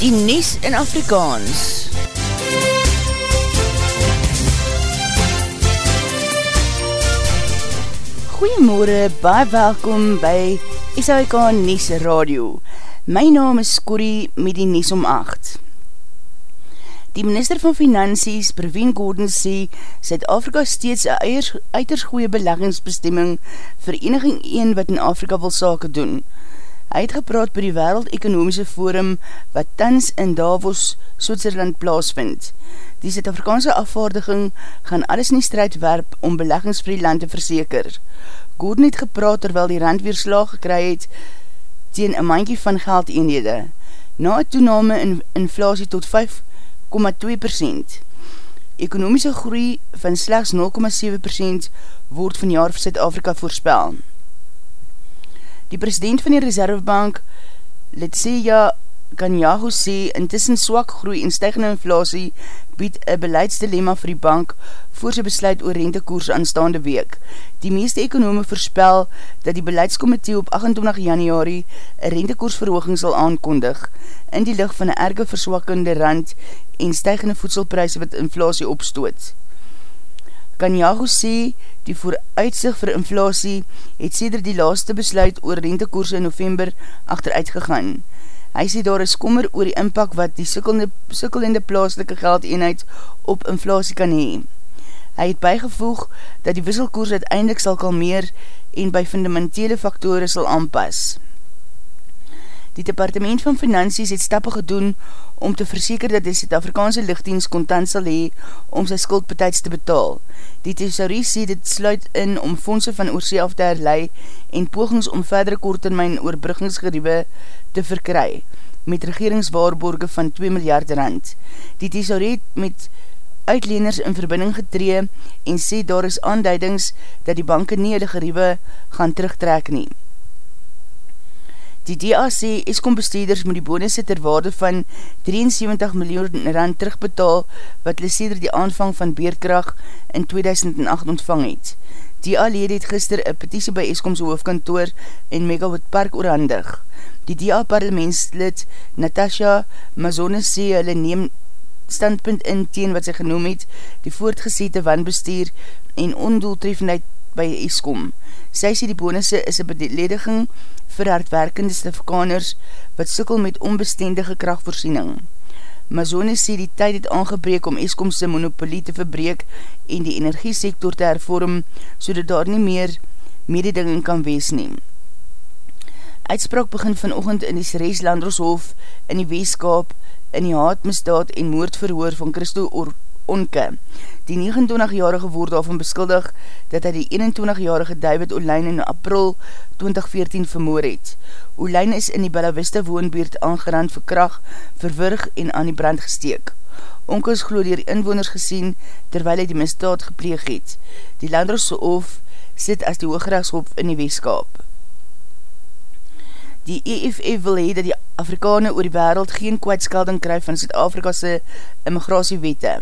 die Nies in Afrikaans. Goeiemorgen, baie welkom by SAIK Nies Radio. My naam is Corrie met die Nies om 8. Die minister van Finansies, Praveen Gordon, sê Zuid-Afrika steeds een uiters goeie beleggingsbestemming vir eniging een wat in Afrika wil sake doen. Hy het gepraat by die Wereld Ekonomiese Forum wat tans in Davos, Switserland plaasvind. Die Zuid-Afrikaanse afvaardiging gaan alles in die strijd werp om beleggings vir die land te verseker. Gordon het gepraat terwyl die rand weer slaag gekry het teen een mankie van geld eenhede. Na het toename in inflatie tot 5,2%. Ekonomiese groei van slechts 0,7% word van jaar vir Zuid-Afrika voorspel. Die president van die Reservebank, Letseja Kanyahu sê, intussen swak groei en stijgende inflatie bied een beleidsdilemma vir die bank voor sy besluit oor rentekoers aanstaande week. Die meeste ekonome voorspel dat die beleidskomitee op 28 januari een rentekoersverhooging sal aankondig in die licht van een erge verswakkende rand en stijgende voedselprijse wat inflatie opstoot. Kanyahu sê, die vooruitzicht vir inflatie het sêder die laaste besluit oor rentekoers in november achteruit gegaan. Hy sê daar is kommer oor die inpak wat die sukkelende plaaslike geldeenheid op inflatie kan hee. Hy het bijgevoeg dat die wisselkoers uiteindelik sal kalmeer en by fundamentele faktore sal aanpas. Die departement van finansies het stappe gedoen om te verseker dat die Zuid-Afrikaanse lichtdienst kontant sal hee om sy skuldbetijds te betaal. Die thesaurie sê dit sluit in om fondse van oorsee af te herlei en pogings om verdere korttermijn oorbruggingsgeriewe te verkry met regeringswaarborge van 2 miljard rand. Die thesaurie het met uitleners in verbinding getree en sê daar is aanduidings dat die banke nie hulle geriewe gaan terugtrek nie. Die DA sê Eskom besteeders moet die bonusse ter waarde van 73 miljoen rand terugbetaal wat hulle sêder die aanvang van beerkracht in 2008 ontvang het. DA lede het gister een petitie by Eskomse hoofdkantoor in Megawood Park oorhandig. Die DA parlementslid Natasha Mazone sê hulle neem standpunt in teen wat sy genoem het die voortgesete wanbestuur en ondoeltreffendheid by Eskom. Sy sê die bonusse is een belediging vir hardwerkende Stifkaners wat sukkel met onbestendige krachtvoorziening. Mazone sê die tyd het aangebreek om Eskomse monopolie te verbreek en die energiesektor te hervorm so dat daar nie meer mededinging kan wees neem. Uitspraak begin vanochtend in die Seres Landroshof in die Weeskaap in die haatmisdaad en moordverhoor van Christo Onke. Die 29-jarige word daarvan beskuldig dat hy die 21-jarige David Olijn in april 2014 vermoor het. Olijn is in die Bella Vista woonbeerd aangerand vir kracht, verwurg en aan die brand gesteek. Onke is geloof dier inwoners gesien terwyl hy die misdaad gepleeg het. Die Landrose Oof sit as die hoogrechtshoop in die weeskaap. Die EFF wil hee dat die Afrikane oor die wereld geen kwijtskalding kryf van Zuid-Afrikase immigratiewette.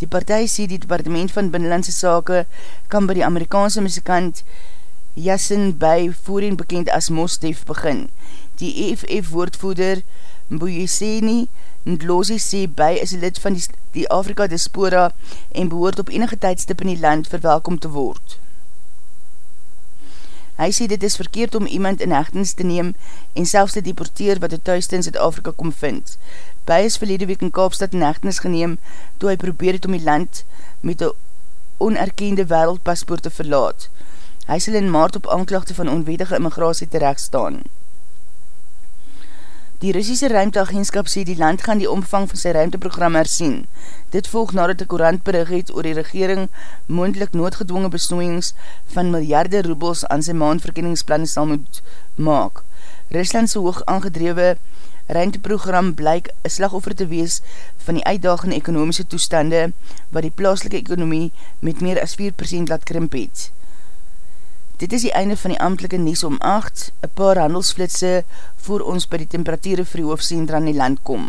Die partij sê die departement van Binnenlandse Sake kan by die Amerikaanse muzikant Yasin Bay voorheen bekend as Mostef begin. Die EFF woordvoeder Mbuyeseni Ndlozi sê Bay is lid van die, die Afrika Diaspora en behoort op enige tijdstip in die land verwelkom te word. Hy sê dit is verkeerd om iemand in hechtens te neem en selfs te deporteer wat het thuis in Zuid-Afrika kom vind. By is verlede week in Kaapstad in hechtenis geneem toe hy probeer het om die land met een onerkende wereldpaspoort te verlaat. Hy sal in maart op aanklachte van onwetige immigratie terecht staan. Die Russische ruimteagentskap sê die land gaan die omvang van sy ruimteprogram hersien. Dit volg nadat die korant berig het oor die regering moendlik noodgedwonge besnoeiings van miljarde roebels aan sy maanverkenningsplanne sal moet maak. Ruslandse hoog aangedrewe ruimteprogram blyk een slagoffer te wees van die uitdagende ekonomiese toestande wat die plaaslike ekonomie met meer as 4% laat krimp het. Dit is die einde van die amtelike nies om 8, een paar handelsflitse voor ons by die temperatuur vir die hoofdcentra in die land kom.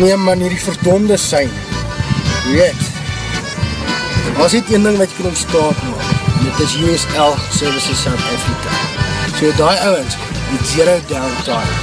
Nee man, hier die verdonde sein. Weet, was niet een ding wat jy kan ontstaan maak. Dit is USL Services South Africa. So die ouwens, die zero downtime.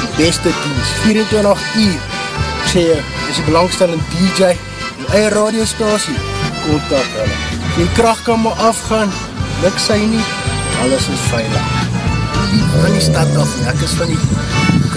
Die beste dienst, 24 uur. Ek sê jy, is die belangstellende DJ, die eie radiostasie, kontak hulle die kracht kan maar afgaan, luk sy nie, alles is veilig. Van die stad af, ek is van die,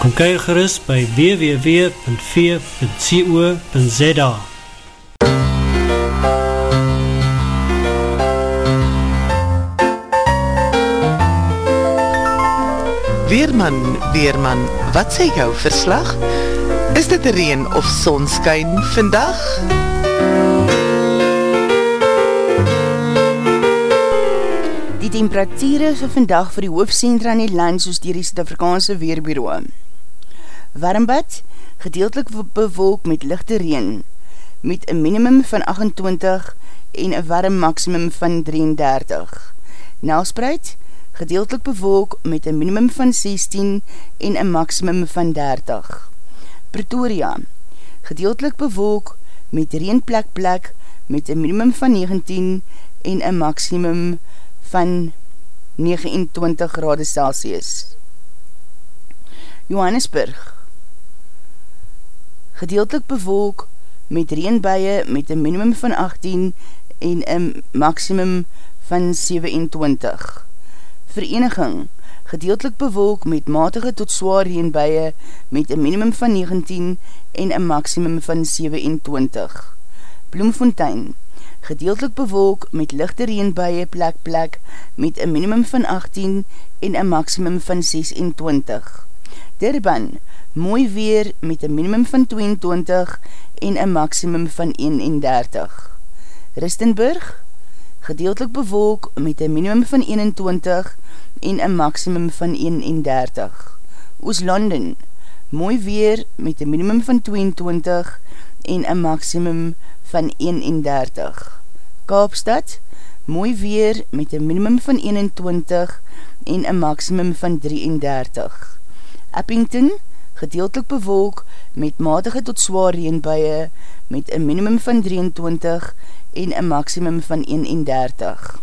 Kom kyk gerust by www.v.co.za Weerman, Weerman, wat sê jou verslag? Is dit reen of sonskyn vandag? Die temperatuur is vandag vir die hoofdcentra in die land soos dier die Suid-Afrikaanse Weerbureau warmbad, gedeeltelik bewolk met lichte reen, met een minimum van 28 en een warm maximum van 33. Nelspreid, gedeeltelik bewolk met een minimum van 16 en een maximum van 30. Pretoria, gedeeltelik bewolk met reenplek plek met een minimum van 19 en een maximum van 29 grade Celsius. Johannesburg, gedeeltelik bewolk met reenbuie met een minimum van 18 en een maximum van 27. Vereniging, gedeeltelik bewolk met matige tot zwaar reenbuie met een minimum van 19 en een maximum van 27. Bloemfontein, gedeeltelik bewolk met lichte reenbuie plek plek met een minimum van 18 en een maximum van 26. Durban, mooi weer met een minimum van 22 en een maximum van 31. Ristenburg, gedeeltelik bewolk met een minimum van 21 en een maximum van 31. Ooslanden, mooi weer met een minimum van 22 en een maximum van 31. Kaapstad, mooi weer met een minimum van 21 en een maximum van 33. Eppington, gedeeltelik bewolk met matige tot zwaar reenbuie met een minimum van 23 en een maximum van 31.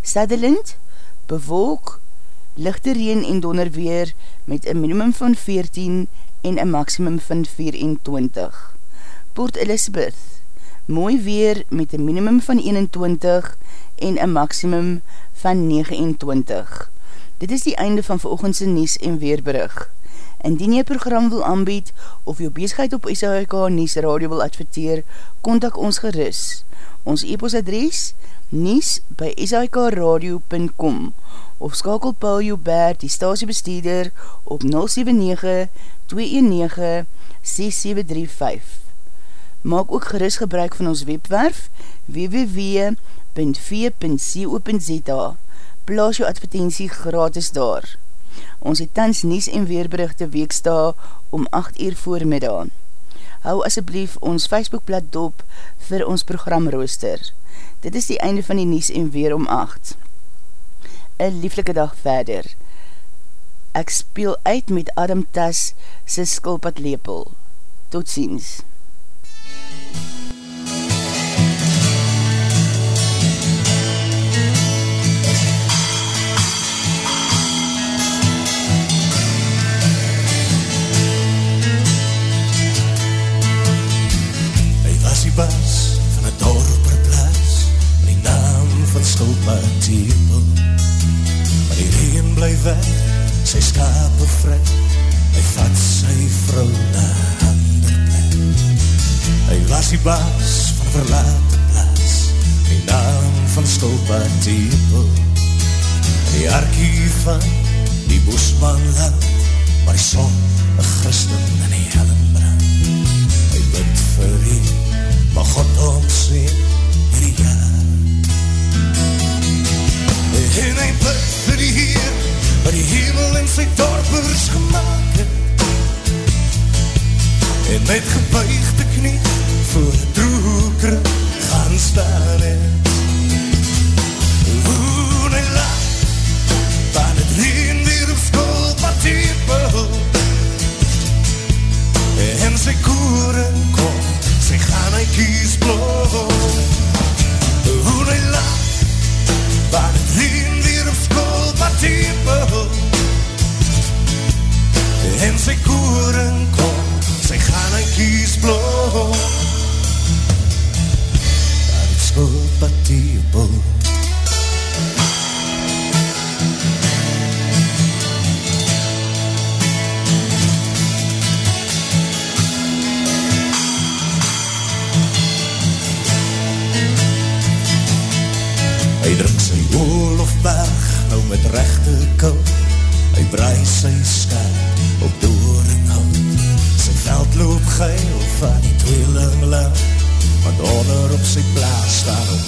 Sutherland, bewolk, lichte reen en donderweer met een minimum van 14 en een maximum van 24. Port Elizabeth, mooi weer met een minimum van 21 en een maximum van 29. Dit is die einde van veroogendse Nies en Weerbrug. Indien jy program wil aanbied of jou bezigheid op SHK Nies Radio wil adverteer, kontak ons geris. Ons e-postadres nies by shkradio.com of skakel Paul Joubert, die stasiebesteeder, op 079-219-6735. Maak ook geris gebruik van ons webwerf www.v.co.za Plaas jou advertentie gratis daar. Ons het tans nies en weerberichte weeksta om 8 uur voormiddag. Hou asjeblief ons Facebookblad dop vir ons programrooster. Dit is die einde van die nies en weer om 8. Een lieflike dag verder. Ek speel uit met Adam Tas sy skulpad lepel. Tot ziens. Weg, sy skape vry, hy vat sy vrou na ander plek. Hy was die bas van verlate plaas die naam van Skulpatepel. Die arkie van die boesman land, waar die son een christen in die hellen brand. Hy bid vir die, maar God omseen hierdie jaar. En hy bid vir die Heer, dorpers gemaakt. En met gebuigde knie, voor die droeker gaan staan het. Hoe hy laat, van het reen weer op school, wat. En sy koren kom, sy gaan hy kies onder op sy